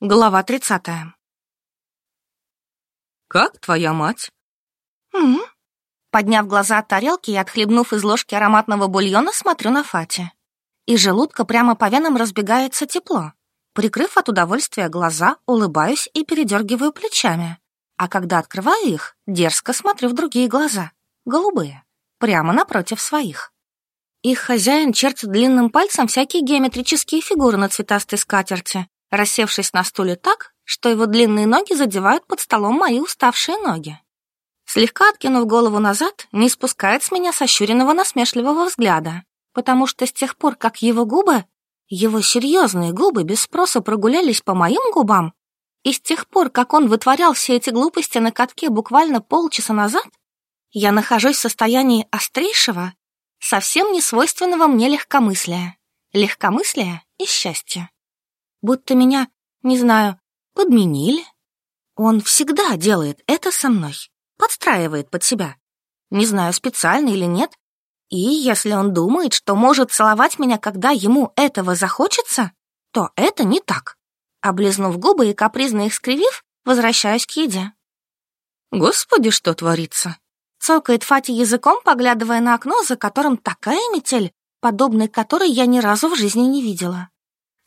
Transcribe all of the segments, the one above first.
Глава тридцатая. «Как твоя мать?» «М -м. Подняв глаза от тарелки и отхлебнув из ложки ароматного бульона, смотрю на Фати. Из желудка прямо по венам разбегается тепло. Прикрыв от удовольствия глаза, улыбаюсь и передергиваю плечами. А когда открываю их, дерзко смотрю в другие глаза. Голубые. Прямо напротив своих. Их хозяин чертит длинным пальцем всякие геометрические фигуры на цветастой скатерти, рассевшись на стуле так, что его длинные ноги задевают под столом мои уставшие ноги. Слегка откинув голову назад, не спускает с меня сощуренного насмешливого взгляда, потому что с тех пор, как его губы, его серьезные губы без спроса прогулялись по моим губам, и с тех пор, как он вытворял все эти глупости на катке буквально полчаса назад, я нахожусь в состоянии острейшего, совсем не свойственного мне легкомыслия. Легкомыслия и счастья будто меня, не знаю, подменили. Он всегда делает это со мной, подстраивает под себя. Не знаю, специально или нет. И если он думает, что может целовать меня, когда ему этого захочется, то это не так. Облизнув губы и капризно их скривив, возвращаюсь к еде. «Господи, что творится!» Цокает Фати языком, поглядывая на окно, за которым такая метель, подобной которой я ни разу в жизни не видела.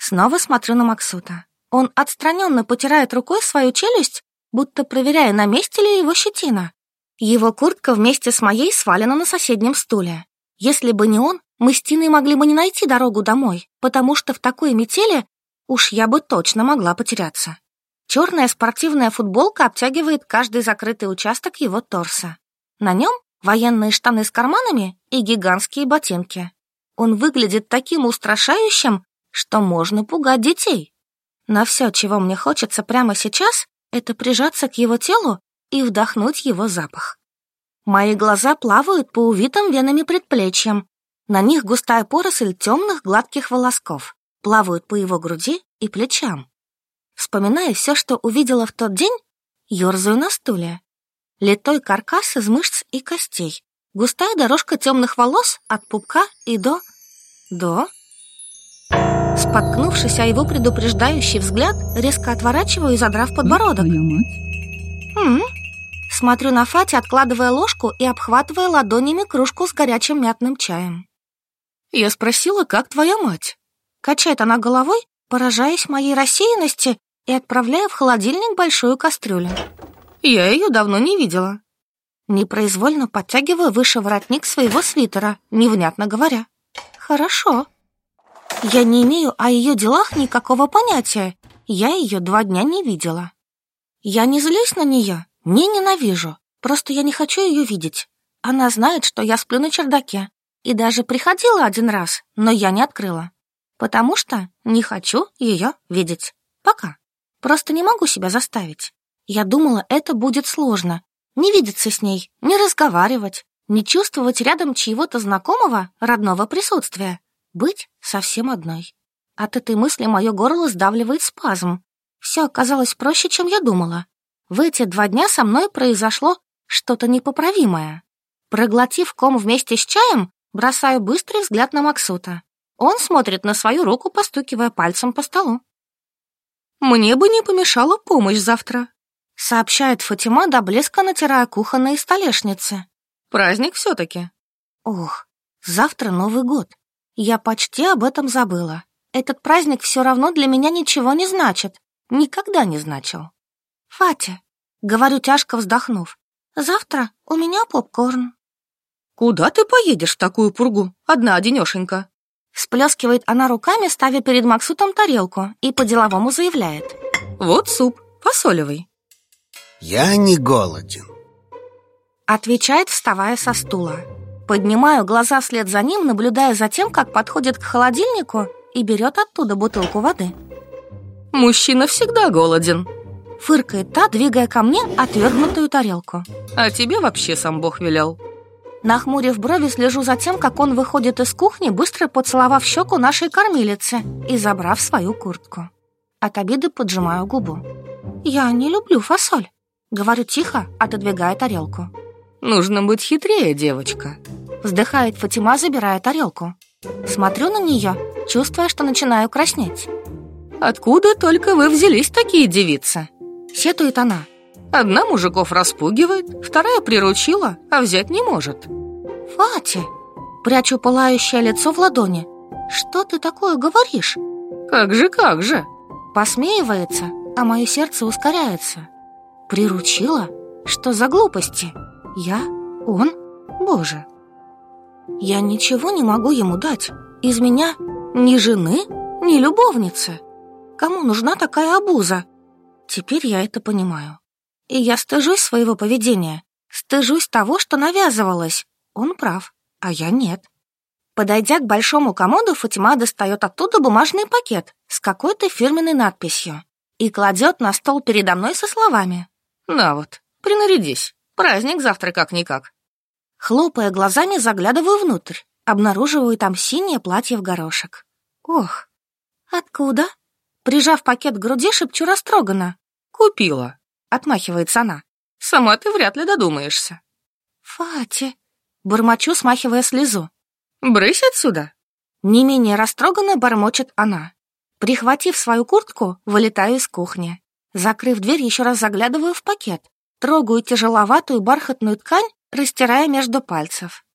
Снова смотрю на Максута. Он отстраненно потирает рукой свою челюсть, будто проверяя, на месте ли его щетина. Его куртка вместе с моей свалена на соседнем стуле. Если бы не он, мы с Тиной могли бы не найти дорогу домой, потому что в такой метели уж я бы точно могла потеряться. Черная спортивная футболка обтягивает каждый закрытый участок его торса. На нем военные штаны с карманами и гигантские ботинки. Он выглядит таким устрашающим, что можно пугать детей. На все, чего мне хочется прямо сейчас, это прижаться к его телу и вдохнуть его запах. Мои глаза плавают по увитым венами предплечьям. На них густая поросль темных гладких волосков, плавают по его груди и плечам. Вспоминая все, что увидела в тот день, ерзаю на стуле. Литой каркас из мышц и костей, густая дорожка темных волос от пупка и до... до... Споткнувшись о его предупреждающий взгляд, резко отворачиваю и задрав подбородок. М -м. Смотрю на Фати, откладывая ложку и обхватывая ладонями кружку с горячим мятным чаем. «Я спросила, как твоя мать?» Качает она головой, поражаясь моей рассеянности и отправляя в холодильник большую кастрюлю. «Я ее давно не видела». Непроизвольно подтягиваю выше воротник своего свитера, невнятно говоря. «Хорошо». Я не имею о ее делах никакого понятия. Я ее два дня не видела. Я не злюсь на нее, не ненавижу. Просто я не хочу ее видеть. Она знает, что я сплю на чердаке. И даже приходила один раз, но я не открыла. Потому что не хочу ее видеть. Пока. Просто не могу себя заставить. Я думала, это будет сложно. Не видеться с ней, не разговаривать, не чувствовать рядом чьего-то знакомого, родного присутствия быть совсем одной. От этой мысли мое горло сдавливает спазм. Все оказалось проще, чем я думала. В эти два дня со мной произошло что-то непоправимое. Проглотив ком вместе с чаем, бросаю быстрый взгляд на Максута. Он смотрит на свою руку, постукивая пальцем по столу. «Мне бы не помешала помощь завтра», — сообщает Фатима до блеска, натирая кухонные столешницы. «Праздник все-таки». «Ох, завтра Новый год. Я почти об этом забыла. Этот праздник все равно для меня ничего не значит. Никогда не значил. Фатя, говорю тяжко вздохнув, завтра у меня попкорн. Куда ты поедешь в такую пургу, одна одинешенька? Сплескивает она руками, ставя перед Максутом тарелку, и по-деловому заявляет. Вот суп, фасолевый. Я не голоден. Отвечает, вставая со стула. Поднимаю глаза вслед за ним, наблюдая за тем, как подходит к холодильнику и берет оттуда бутылку воды. «Мужчина всегда голоден», — фыркает та, двигая ко мне отвергнутую тарелку. «А тебе вообще сам Бог велел». Нахмурив брови, слежу за тем, как он выходит из кухни, быстро поцеловав щеку нашей кормилицы и забрав свою куртку. От обиды поджимаю губу. «Я не люблю фасоль», — говорю тихо, отодвигая тарелку. «Нужно быть хитрее, девочка», Вздыхает Фатима, забирая тарелку. Смотрю на нее, чувствуя, что начинаю краснеть. Откуда только вы взялись такие девицы? Сетует она. Одна мужиков распугивает, вторая приручила, а взять не может. Фати, прячу пылающее лицо в ладони. Что ты такое говоришь? Как же, как же? Посмеивается, а мое сердце ускоряется. Приручила? Что за глупости? Я? Он? Боже. Я ничего не могу ему дать. Из меня ни жены, ни любовницы. Кому нужна такая обуза? Теперь я это понимаю. И я стыжусь своего поведения. Стыжусь того, что навязывалось. Он прав, а я нет. Подойдя к большому комоду, Фатима достает оттуда бумажный пакет с какой-то фирменной надписью и кладет на стол передо мной со словами. «На вот, принарядись, праздник завтра как-никак». Хлопая глазами, заглядываю внутрь, обнаруживаю там синее платье в горошек. Ох, откуда? Прижав пакет к груди, шепчу растроганно. «Купила», Отмахивается она. Сама ты вряд ли додумаешься. Фати. Бормочу, смахивая слезу. Брысь отсюда. Не менее растроганно бормочет она. Прихватив свою куртку, вылетаю из кухни. Закрыв дверь, еще раз заглядываю в пакет. Трогаю тяжеловатую бархатную ткань, растирая между пальцев.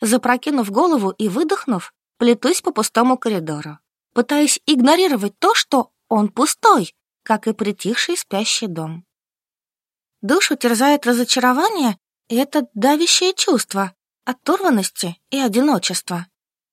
Запрокинув голову и выдохнув, плетусь по пустому коридору. Пытаюсь игнорировать то, что он пустой, как и притихший спящий дом. Душу терзает разочарование и это давящее чувство оторванности и одиночества.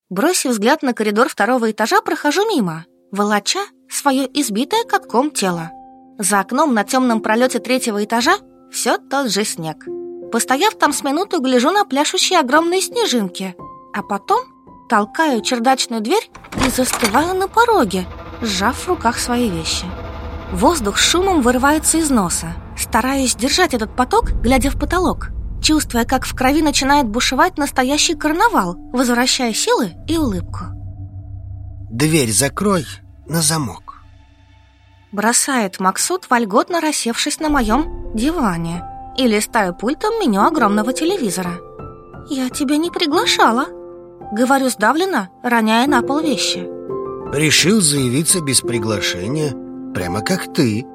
Бросив взгляд на коридор второго этажа, прохожу мимо, волоча свое избитое катком тело. За окном на темном пролете третьего этажа все тот же снег. Постояв там с минуту, гляжу на пляшущие огромные снежинки, а потом толкаю чердачную дверь и застываю на пороге, сжав в руках свои вещи. Воздух шумом вырывается из носа. Стараюсь держать этот поток, глядя в потолок, чувствуя, как в крови начинает бушевать настоящий карнавал, возвращая силы и улыбку. «Дверь закрой на замок», бросает Максут, вольготно рассевшись на моем диване и листая пультом меню огромного телевизора. «Я тебя не приглашала», — говорю сдавленно, роняя на пол вещи. «Решил заявиться без приглашения, прямо как ты»,